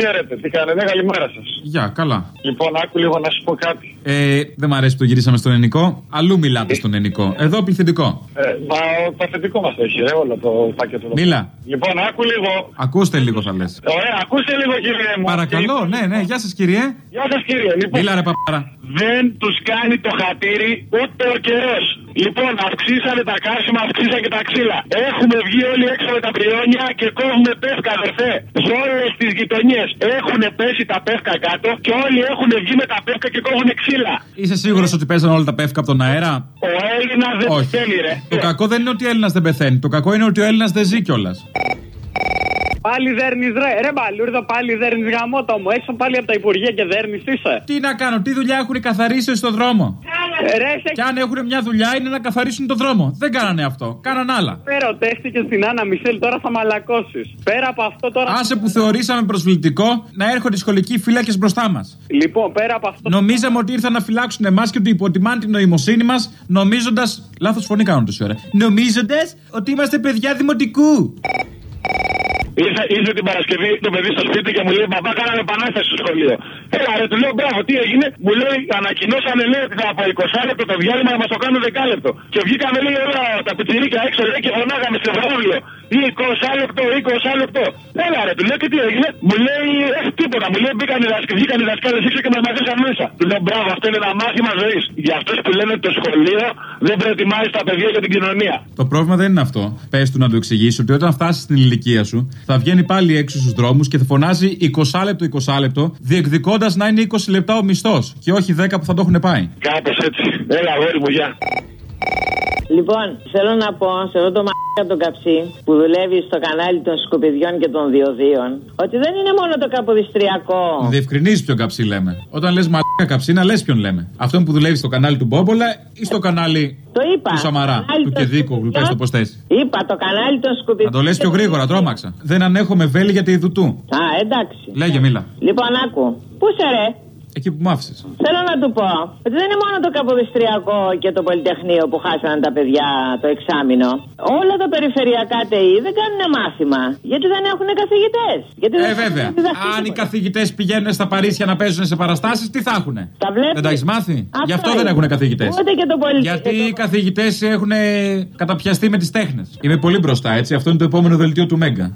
Χαίρετε, τι κάνετε, καλημέρα σας. Γεια, καλά. Λοιπόν, άκου λίγο να σου πω κάτι. Ε, δεν μ' αρέσει που το γυρίσαμε στον ελληνικό. Αλλού μιλάτε στον ελληνικό. Εδώ πληθυντικό. Ε, μα το αφεντικό μας το έχει, ρε, όλο το πακέτο. Μίλα. Λοιπόν, άκου λίγο. Ακούστε λίγο, θα λες. Ωραία, ακούστε λίγο, κύριε μου. Παρακαλώ, ναι, ναι, γεια σας κύριε. Γεια σας, κύριε. Λοιπόν, Μίλα ρε παπάρα. δεν τους κάνει το χατήρι ούτε ο καιρός. Λοιπόν, αυξήσανε τα κάσιμα, αυξήσανε και τα ξύλα. Έχουμε βγει όλοι έξω με τα πριόνια και κόβουμε πεύκα, αδερφέ. Σε όλες τις γειτονιές έχουν πέσει τα πεύκα κάτω και όλοι έχουν βγει με τα πεύκα και κόβουν ξύλα. Είσαι σίγουρος ότι παίζαν όλα τα πεύκα από τον αέρα; Ο Έλληνας δεν Όχι. θέλει, ρε. Το κακό δεν είναι ότι ο Έλληνας δεν πεθαίνει. Το κακό είναι ότι ο Έλληνας δεν ζει κιόλας. Πάλι δέρνει ρε, ρε μπαλούρδο, πάλι δέρνεις γαμότο μου. Έξω πάλι από τα υπουργεία και δέρνεις είσαι; Τι να κάνω, τι δουλειά έχουν καθαρίσει στο δρόμο; Ε, Ρε, σε Και αν έχουν μια δουλειά είναι να καθαρίσουν το δρόμο. Δεν κάνανε αυτό. Κάναν άλλα. πέρα τέστηκε στην Άννα Μισελ, τώρα θα μαλακώσεις. Πέρα από αυτό τώρα. Άσε που θεωρήσαμε προσβλητικό να έρχονται οι σχολικοί φύλακε μπροστά μας. Λοιπόν, πέρα από αυτό. Νομίζαμε ότι ήρθαν να φυλάξουν εμάς και ότι υποτιμάνε την νοημοσύνη μας, νομίζοντα. Λάθος φωνή κάνουν τόση ώρα. Νομίζοντας ότι είμαστε παιδιά δημοτικού. Ήρθε, ήρθε την Παρασκευή το παιδί στο σπίτι και μου λέει: Μπαμπά, κάναμε επανάσταση στο σχολείο. Έλα, ρε, του λέω: Μπράβο, τι έγινε; Μου λέει: Ανακοινώσανε λέει ότι θα από 20 λεπτό το διάλειμμα να μας το κάνουν 10 λεπτό. Και βγήκαμε λέει όλα τα πιτσιρίκια έξω λέει και φωνάγαμε σε βράδυ. 20 λεπτό, 20 λεπτό. Έλα, ρε, του λέω και τι έγινε; Μου λέει: Ε, τίποτα. Μου λέει: Μπήκαν οι δασκάλε, βγήκαν οι δασκάλες έξω και μας μαζέψαν μέσα. Του λέω: Μπράβο, αυτό είναι ένα μάθημα ζωής. Για αυτούς που λένε ότι το σχολείο δεν προετοιμάζει τα παιδιά για την κοινωνία. Το πρόβλημα δεν είναι αυτό. Πες του να του εξηγήσει ότι όταν φτάσεις στην ηλικία σου θα βγαίνει πάλι έξω στους δρόμους και θα φωνάζει 20 λεπτό, 20 λεπτό, διεκδικώντας να είναι 20 λεπτά ο μισθός και όχι 10 που θα το έχουν πάει. Κάπως έτσι. Έλα, αγόρι μου, γεια. Λοιπόν, θέλω να πω σε αυτό το μαλάκα τον καψί που δουλεύει στο κανάλι των σκουπιδιών και των διοδίων ότι δεν είναι μόνο το καποδιστριακό. Διευκρινίζει ποιον καψί λέμε. Όταν λες μαλάκα καψί, να λες ποιον λέμε. Αυτόν που δουλεύει στο κανάλι του Μπόμπολα ή στο κανάλι Το είπα. του Σαμαρά, Κανάλι του των Κεδίκογλου, πε το πώς θες. Είπα το κανάλι των Να σκουπιδιών. το λες πιο γρήγορα, τρόμαξα. Δεν ανέχομαι βέλη για τη Ιδουτού. Α, εντάξει. Λέγε, μίλα. Λοιπόν, άκου. Πού σε ρε; Εκεί που μ' άφησε. Θέλω να του πω ότι δεν είναι μόνο το καποδιστριακό και το πολυτεχνείο που χάσανε τα παιδιά το εξάμεινο. Όλα τα περιφερειακά ΤΕΗ δεν κάνουν μάθημα. Γιατί δεν έχουν καθηγητές. Ε, βέβαια. Αν οι καθηγητές πηγαίνουν στα Παρίσια να παίζουν σε παραστάσεις, τι θα έχουν. Τα βλέπεις. Δεν τα έχεις μάθει; Αυτό Γι' αυτό δεν είναι. έχουν καθηγητές. Ούτε και το πολυτεχνείο. Γιατί οι καθηγητές έχουν καταπιαστεί με τις τέχνες. Είμαι πολύ μπροστά, έτσι. Αυτό είναι το επόμενο δελτίο του Μέγκα.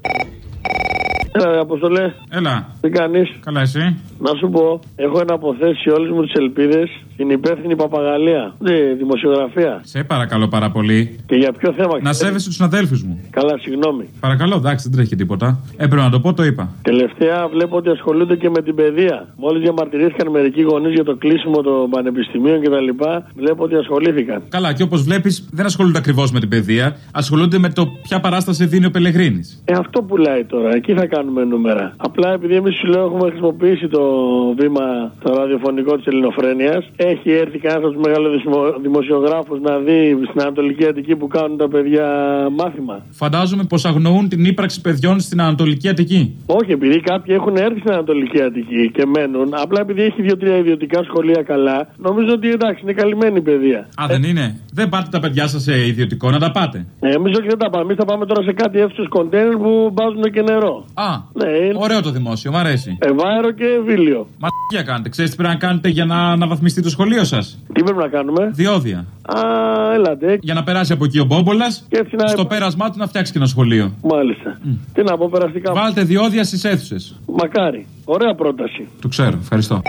Έλα, Αποστολέ, Έλα. τι κάνεις; Καλά, εσύ; Να σου πω, έχω εναποθέσει όλες μου τις ελπίδες στην υπεύθυνη παπαγαλία. Ναι, δημοσιογραφία. Σε παρακαλώ πάρα πολύ. Και για ποιο θέμα. Να ξέρεις; σέβεσαι τους συναδέλφου μου. Καλά, συγγνώμη. Παρακαλώ, εντάξει, δεν τρέχει τίποτα. Έπρεπε να το πω, το είπα. Τελευταία βλέπω ότι ασχολούνται και με την παιδεία. Μόλις διαμαρτυρήθηκαν μερικοί γονείς για το κλείσιμο των πανεπιστημίων κτλ. Βλέπω ότι ασχολήθηκαν. Καλά, και όπως βλέπεις, δεν ασχολούνται ακριβώς με την παιδεία. Ασχολούνται με το ποια παράσταση δίνει ο Πελεγρίνη. Ε, αυτό πουλάει τώρα. Εκεί θα κάνουμε νούμερα. Απλά επειδή εμείς σου λέω έχουμε χρησιμοποιήσει το βήμα το ραδιοφωνικό της Ελληνοφρένειας, έχει έρθει κανένας από τους μεγάλου δημοσιογράφους να δει στην Ανατολική Αττική που κάνουν τα παιδιά μάθημα. Φαντάζομαι πως αγνοούν την ύπαρξη παιδιών στην Ανατολική Αττική. Όχι, επειδή κάποιοι έχουν έρθει στην Ανατολική Αττική και μένουν, απλά επειδή έχει δύο-τρία ιδιωτικά σχολεία καλά, νομίζω ότι εντάξει, είναι καλυμμένη η παιδεία. Α, δεν είναι; Δεν πάτε τα παιδιά σας σε ιδιωτικό, να τα πάτε; Ε, Εμείς όχι δεν τα πάμε. Εμείς θα πάμε τώρα σε κάτι εύσου κοντέινερ που βάζουν και νερό. Α, Ναι, είναι ωραίο το δημόσιο, μ' αρέσει. ευάερο και βίλιο. Μα τι κάνετε, ξέρετε τι πρέπει να κάνετε για να αναβαθμιστεί το σχολείο σας; Τι πρέπει να κάνουμε; Διόδια. Α, έλατε. Για να περάσει από εκεί ο Μπόμπολας, Και έτσι να. στο πέρασμά του να φτιάξει και ένα σχολείο. Μάλιστα. Τι να πω περαστικά. Βάλτε διόδια στις αίθουσες. Μακάρι. Ωραία πρόταση. Το ξέρω, ευχαριστώ.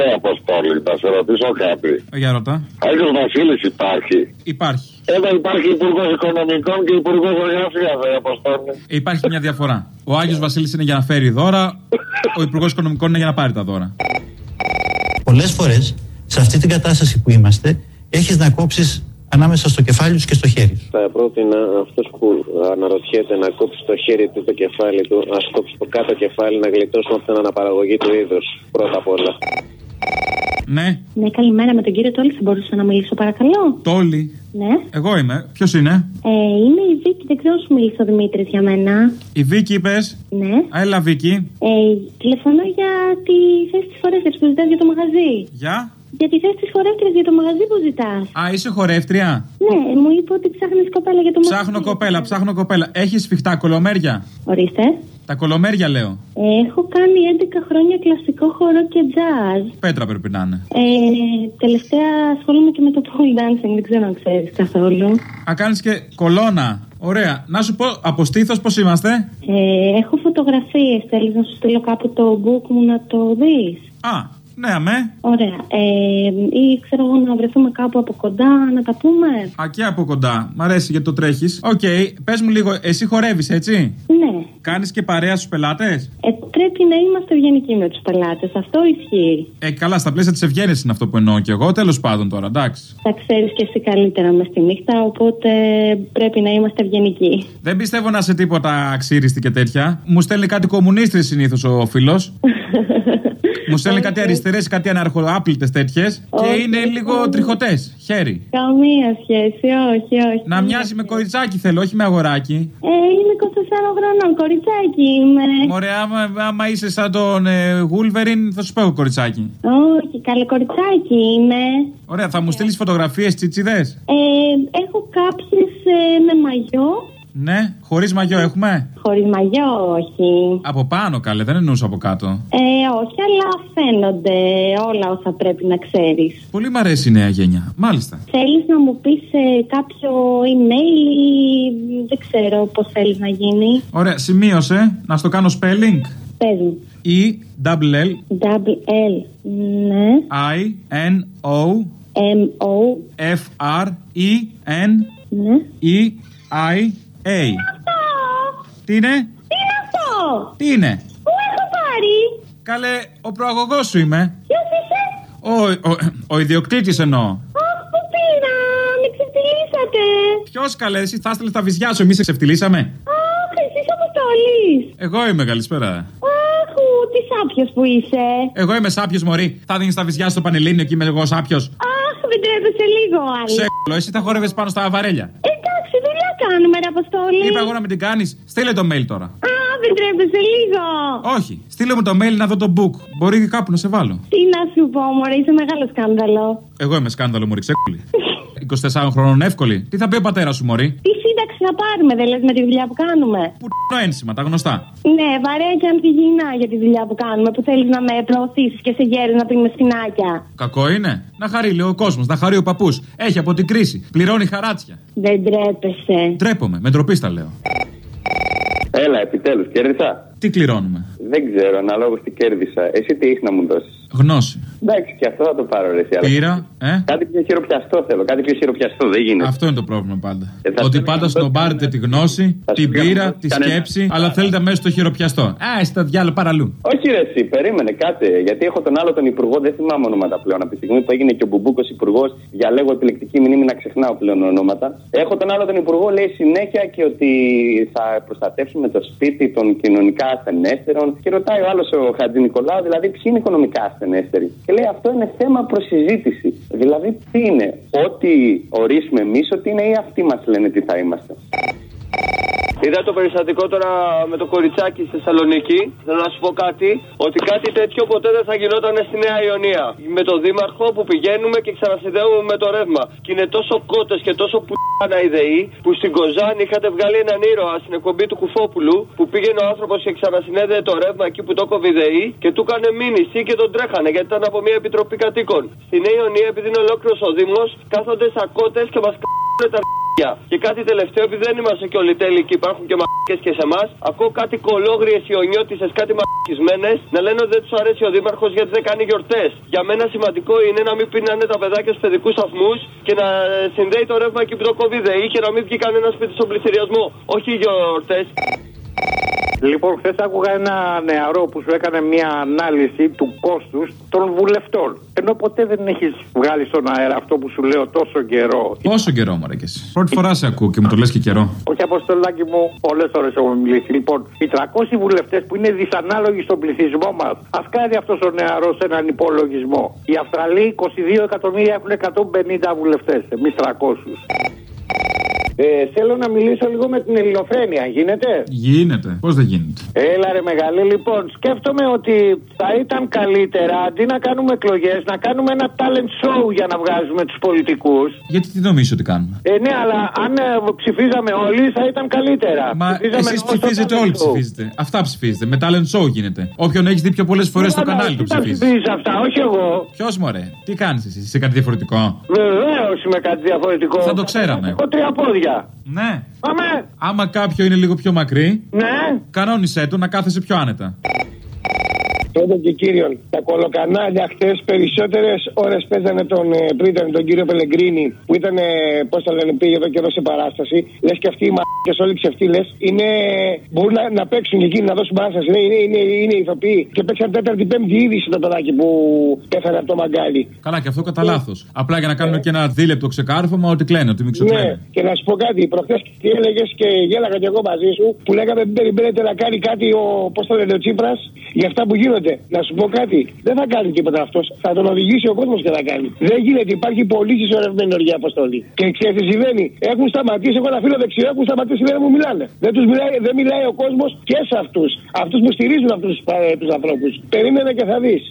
Ε, Αποστόλη, θα σε ρωτήσω κάτι. Ε, Για ρωτά. Άγιος Βασίλης υπάρχει. Υπάρχει. Εδώ υπάρχει Υπουργός Οικονομικών και Υπουργός Εργασία, ε, Αποστόλη. Υπάρχει μια διαφορά. Ο Άγιος Βασίλης είναι για να φέρει δώρα, ο Υπουργός Οικονομικών είναι για να πάρει τα δώρα. Πολλές φορές σε αυτή την κατάσταση που είμαστε, έχεις να κόψεις ανάμεσα στο κεφάλι σου και στο χέρι σου. Θα πρότεινα αυτός που αναρωτιέται να κόψει το χέρι του το κεφάλι του, να κόψει το κάτω κεφάλι, να γλιτώσουμε από την αναπαραγωγή του είδους πρώτα απ' όλα. Ναι, Ναι, καλημέρα με τον κύριο Τόλη. Θα μπορούσα να μιλήσω, παρακαλώ. Τόλι. Ναι. Εγώ είμαι. Ποιος είναι; Ε, είμαι η Βίκη, δεν ξέρω αν σου μίλησε ο Δημήτρης για μένα. Η Βίκη, είπες; Ναι. Έλα, Βίκη. Ε, τηλεφωνώ για τη θέση της φορέστερη που ζητάς για το μαγαζί. Γεια. Για τη θέση τη χορεύτρια για το μαγαζί που ζητάς; Α, είσαι χορεύτρια; Ναι, μου είπε ότι ψάχνεις κοπέλα για το μαγαζί. Ψάχνω κοπέλα, ψάχνω κοπέλα. Έχεις σφιχτά κολομέρια; Ορίστε. Τα κολομέρια λέω. Έχω κάνει 11 χρόνια κλασικό χορό και jazz. Πέτρα πρέπει να είναι. Ε, τελευταία ασχολούμαι και με το pole dancing, δεν ξέρω αν ξέρεις καθόλου. Α, κάνεις και κολόνα. Ωραία. Να σου πω, από στήθος πώς είμαστε; Ε, έχω φωτογραφίες. Θέλεις να σου στείλω κάπου το book μου να το δεις; Α, ναι, αμέ. Ωραία. Ε, ή ξέρω εγώ να βρεθούμε κάπου από κοντά να τα πούμε; Α, και από κοντά. Μ' αρέσει γιατί το τρέχεις. Οκ, πες μου λίγο, εσύ χορεύεις, έτσι; Ναι. Κάνεις και παρέα στους πελάτες; Ε, πρέπει να είμαστε ευγενικοί με τους πελάτες. Αυτό ισχύει. Ε, καλά, στα πλαίσια της ευγένειας είναι αυτό που εννοώ και εγώ. Τέλος πάντων τώρα, εντάξει. Τα ξέρεις και εσύ καλύτερα μες στη νύχτα, οπότε πρέπει να είμαστε ευγενικοί. Δεν πιστεύω να είσαι τίποτα αξίριστη και τέτοια. Μου στέλνει κάτι κομμουνίστρες συνήθως ο φίλος. Μου στέλνει κάτι αριστερές, κάτι αναρχοάπλητες τέτοιες. Και Όχι, είναι λίγο όχι. τριχωτές. Χέρι. Καμία σχέση, όχι, όχι. Να μοιάζει με κοριτσάκι θέλω, όχι με αγοράκι. Ε, είμαι 24 χρονών, κοριτσάκι είμαι. Ωραία, άμα, άμα είσαι σαν τον ε, Γούλβεριν, θα σου πω εγώ κοριτσάκι. Όχι, καλό κοριτσάκι είμαι. Ωραία, θα μου στείλεις φωτογραφίες τσιτσιδές; Ε, έχω κάποιες με μαγιό. Ναι, χωρίς μαγιό έχουμε; Χωρίς μαγιό, όχι. Από πάνω καλέ, δεν εννοούσα από κάτω. Ε, όχι, αλλά φαίνονται όλα όσα πρέπει να ξέρεις. Πολύ μ' αρέσει η νέα γένια. Μάλιστα. Θέλεις να μου πεις ε, κάποιο email ή δεν ξέρω πώς θέλεις να γίνει; Ωραία, σημείωσε να στο κάνω spelling. Πες μου. E double L Double L, ναι. I N O M O, F R E N ναι. E I A. Αυτό! Τι είναι; Τι είναι αυτό! Τι είναι; Πού έχω πάρει! Καλέ, ο προαγωγός σου είμαι. Ποιος είσαι! Ο, ο, ο ιδιοκτήτης εννοώ. Αχ, πού πήρα! Με ξεφτυλίσατε! Ποιος καλέ, εσύ θα έστειλε τα βυζιά σου, εμείς σε ξεφτυλίσαμε. Αχ, εσείς αποστολής! Εγώ είμαι, καλησπέρα. Αχ, ου, τι σάπιος που είσαι! Εγώ είμαι σάπιος Μωρή. Θα δίνεις τα βυζιά στο Πανελλήνιο και είμαι εγώ σάπιος. Αχ, δεν τρέπεσαι λίγο, άλλη. Σε εσύ θα χόρευε πάνω στα βαρέλια. Εντάξει, δουλειά κάνουμε, ρε Αποστόλη; Είπα εγώ να μην την κάνεις. Στείλε το mail τώρα. Α, δεν τρέπεσαι λίγο. Όχι. Στείλε μου το mail να δω το book. Μπορεί και κάπου να σε βάλω. Τι να σου πω, μωρέ, είσαι μεγάλο σκάνδαλο. Εγώ είμαι σκάνδαλο, Μωρή, ξέκουλη. 24 χρόνων εύκολη. Τι θα πει ο πατέρας σου, Μωρή; Τι σύνταξη να πάρουμε, δεν λες με τη δουλειά που κάνουμε. Που το ένσημα, τα γνωστά. Ναι, βαρέα και ανθυγιεινά για τη δουλειά που κάνουμε, που θέλεις να με προωθήσεις και σε γέρι να πίνουμε σπινάκια. Κακό είναι. Να χαρεί, λέει ο κόσμος, να χαρεί ο παππούς. Έχει από την κρίση. Πληρώνει χαράτσια. Δεν τρέπεσαι. Τρέπομαι, με ντροπή στα λέω. Έλα, επιτέλους, κέρδισα; Τι κληρώνουμε; Δεν ξέρω, αναλόγως τι κέρδισα. Εσύ τι έχεις να μου δώσεις; Γνώση. Εντάξει, και αυτό θα το πάρω, ρε. εσύ, αλλά- Πήρα, ε; Κάτι πιο χειροπιαστό θέλω, κάτι πιο χειροπιαστό, δεν γίνεται. Αυτό είναι το πρόβλημα πάντα. Ε, θα Ότι σου πάντα κάνω- σνομπάρετε τη γνώση, Θα σου την κάνω- πείρα, τη κανένα. σκέψη, αλλά θέλετε μέσα στο χειροπιαστό. Α, εσύ τα διάλογα παραλού. Όχι, ρε, εσύ, περίμενε, κάτσε. Γιατί έχω τον άλλο τον υπουργό, δεν θυμάμαι ονόματα πλέον. Από τη στιγμή που έγινε και ο Μπουμπούκος υπουργός, διαλέγω επιλεκτική μνήμη να ξεχνάω πλέον ονόματα. Έχω τον άλλο τον υπουργό, λέει συνέχεια και ότι θα προστατεύσουμε το σπίτι των κοινωνικά ασθενέστερων. Και ρωτάει ο άλλος ο Χατζη Νικολάου, δηλαδή ποιοι είναι οικονομικά ασθενέστεροι. Και λέει αυτό είναι θέμα προσυζήτηση. Δηλαδή τι είναι, ό,τι ορίσουμε εμείς ότι είναι ή αυτοί μας λένε τι θα είμαστε. Είδα το περιστατικό τώρα με το κοριτσάκι στη Θεσσαλονίκη. Θέλω να σου πω κάτι, ότι κάτι τέτοιο ποτέ δεν θα γινόταν στη Νέα Ιωνία. Με το δήμαρχο που πηγαίνουμε και ξανασυνδέουμε με το ρεύμα. Και είναι τόσο κότες και τόσο πουτάνα η ΔΕΗ που στην Κοζάνη είχατε βγάλει έναν ήρωα στην εκπομπή του Κουφόπουλου που πήγαινε ο άνθρωπος και ξανασυνέδεε το ρεύμα εκεί που το κόβει η ΔΕΗ και του έκανε μήνυση και τον τρέχανε γιατί ήταν από μια επιτροπή κατοίκων. Στη Νέα Ιωνία, επειδή είναι ολόκληρος ο Δήμος, κάθονται σακότε και μας κάνουν τα αρχίδια. Και κάτι τελευταίο, επειδή δεν είμαστε και όλοι τέλειοι και υπάρχουν και μαρκέ και σε εμάς, ακούω κάτι κολόγριες ιονιώτισε, κάτι μαρκισμένε να λένε ότι δεν τους αρέσει ο Δήμαρχος γιατί δεν κάνει γιορτές. Για μένα σημαντικό είναι να μην πίνανε τα παιδάκια στους παιδικούς σταθμούς και να συνδέει το ρεύμα εκεί που το COVID και να μην βγει κανένα σπίτι στον πληστηριασμό. Όχι γιορτές. Λοιπόν, χθες άκουγα ένα νεαρό που σου έκανε μια ανάλυση του κόστους των βουλευτών. Ενώ ποτέ δεν έχεις βγάλει στον αέρα αυτό που σου λέω τόσο καιρό. Πόσο καιρό, μωρέ και εσύ; Πρώτη φορά σε ακούω και μου το λες και καιρό. Όχι, Αποστολάκι μου, πολλές ώρες έχουμε μιλήσει. Λοιπόν, οι 300 βουλευτές που είναι δυσανάλογοι στον πληθυσμό μας, ας κάνει αυτός ο νεαρός έναν υπολογισμό. Οι Αυστραλοί 22 εκατομμύρια έχουν 150 βουλευτές, εμείς 300. Ε, θέλω να μιλήσω λίγο με την ελληνοφρένεια, γίνεται; Γίνεται. Πώς δεν γίνεται; Έλα ρε μεγάλη, λοιπόν, σκέφτομαι ότι θα ήταν καλύτερα αντί να κάνουμε εκλογές να κάνουμε ένα talent show για να βγάζουμε τους πολιτικούς. Γιατί τι νομίζω ότι κάνουμε; Ε, ναι, αλλά αν ε, ψηφίζαμε όλοι θα ήταν καλύτερα. Μα Ψηφίζαμε εσείς όλοι στο ψηφίζετε, talent όλοι show. ψηφίζετε. Αυτά ψηφίζετε. Με talent show γίνεται. Όποιον έχεις δει πιο πολλές φορές στο Καλά, κανάλι το εσύ τα ψηφίζεις. ψηφίζεις αυτά, όχι εγώ. Ποιος μωρέ, τι κάνεις εσύ, είσαι κάτι διαφορετικό; Βεβαίως είμαι κάτι διαφορετικό. Θα το ξέραμε. Έχω τρία πόδια. Ναι. Αμέ. Άμα κάποιο είναι λίγο πιο μακρύ, Ναι. κανόνισέ το να κάθεσαι πιο άνετα. Πρώτον και κύριον, τα κολοκανάλια χθες περισσότερες ώρες παίζανε τον ε, Πρίταν, τον κύριο Πελεγκρίνη, που ήταν, πώς το λένε, πήγε εδώ καιρό σε παράσταση. Λες και αυτοί οι μαλάκες, όλοι οι ξεφτύλε, είναι, μπορούν να, να παίξουν και εκείνοι να δώσουν παράσταση. Είναι, είναι, είναι, είναι ηθοποιοί. Και παίξαν τέταρτη, πέμπτη είδηση το παιδάκι που πέθανε από το μαγκάλι. Καλά, και αυτό κατά λάθος. Απλά για να κάνουμε και ένα δίλεπτο ξεκάρφωμα ότι κλαίνε, ότι μην Ναι, ξεκλαίνε. και να σου πω κάτι. Προχθές τι έλεγες και γέλαγα κι εγώ μαζί σου που λέγαμε μην περιμένετε να κάνει κάτι ο, πώς το λένε, ο Τσίπρας για αυτά που γίνονται. Να σου πω κάτι. Δεν θα κάνει τίποτα αυτός. Θα τον οδηγήσει ο κόσμος και θα κάνει. Δεν γίνεται. Υπάρχει πολύ συσσωρευμένη οργή αποστολή. Και ξέρεις τι συμβαίνει; Έχουν σταματήσει. Εγώ ένα φίλο δεξιό έχουν σταματήσει δεν μου μιλάνε. Δεν, τους μιλάει, δεν μιλάει ο κόσμος και σε αυτούς. Αυτούς που στηρίζουν αυτούς τους ανθρώπους. Περίμενε και θα δεις.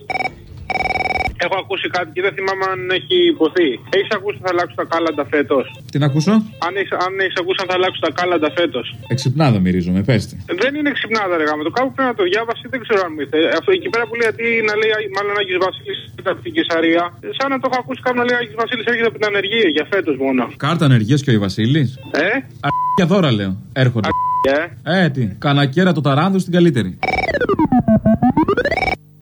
Έχω ακούσει κάτι και δεν θυμάμαι αν έχει υποθεί. Έχεις ακούσει ότι θα αλλάξουν τα κάλαντα φέτος; Τι να ακούσω. Αν έχεις αν έχεις ακούσει αν θα αλλάξουν τα κάλαντα φέτος; Εξυπνάδα μυρίζομαι, πέστε. Δεν είναι ξυπνάδα, ρε γάμο. Το κάπου πρέπει να το διάβασει, δεν ξέρω αν μου ήρθε. Αυτό εκεί πέρα που λέει ότι να λέει μάλλον Άγιος Βασίλης από την Κεσαρία. Σαν να το έχω ακούσει κάπου να λέει Άγιος Βασίλης έρχεται από την ανεργία για φέτος μόνο. Κάρτα ανεργίας και ο Ιβασίλη. Ε, Αρκιά δώρα λέω. Έρχονται. ε; Ε, τι. Κανακέρα το ταράνδο στην καλύτερη.